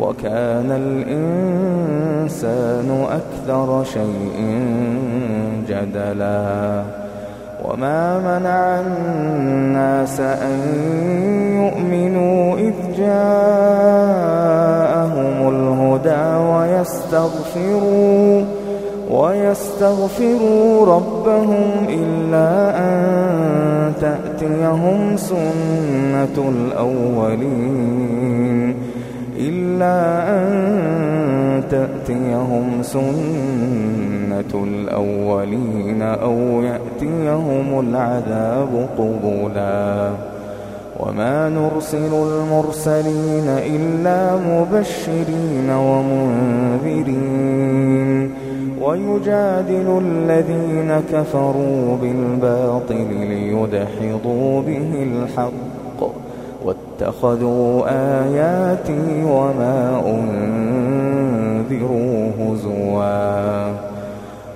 وكان الإنسان أكثر شيء جدلا وما منع الناس أن يؤمنوا إذ جاءهم الهدى ويستغفروا ويستغفروا ربهم إلا أن تأتيهم سنة الأولين إلا أن تأتيهم سنة الأولين أو يأتيهم العذاب قبلا وما نرسل المرسلين إلا مبشرين ومنذرين. ويجادل الذين كفروا بالباطل ليدحضوا به الحق. واتخذوا آياتي وما أنذروا هزوا.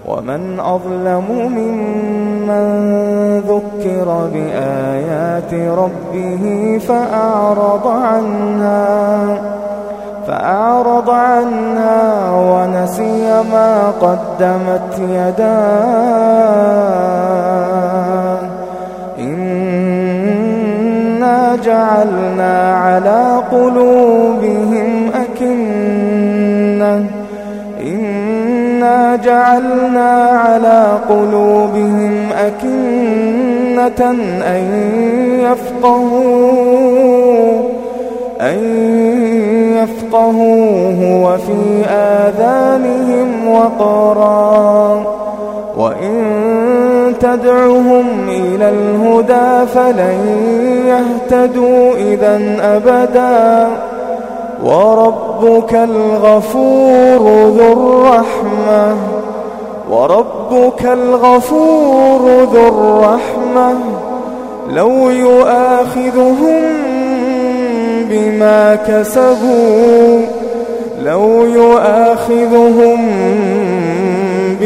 ومن أظلم ممن ذكر بآيات ربه فأعرض عنها فأعرض عنها ونسي ما قدمت يداه. قلوبهم أكنة. إنا جعلنا على قلوبهم أكنة أن يفقهوا أن يفقهوه وفي آذانهم وقرا. وإن تدعهم إلى الهدى فلن يهتدوا إذا أبدا. وربك الغفور ذو الرحمة وربك الغفور ذو الرحمة. لو يؤاخذهم بما كسبوا لو يؤاخذهم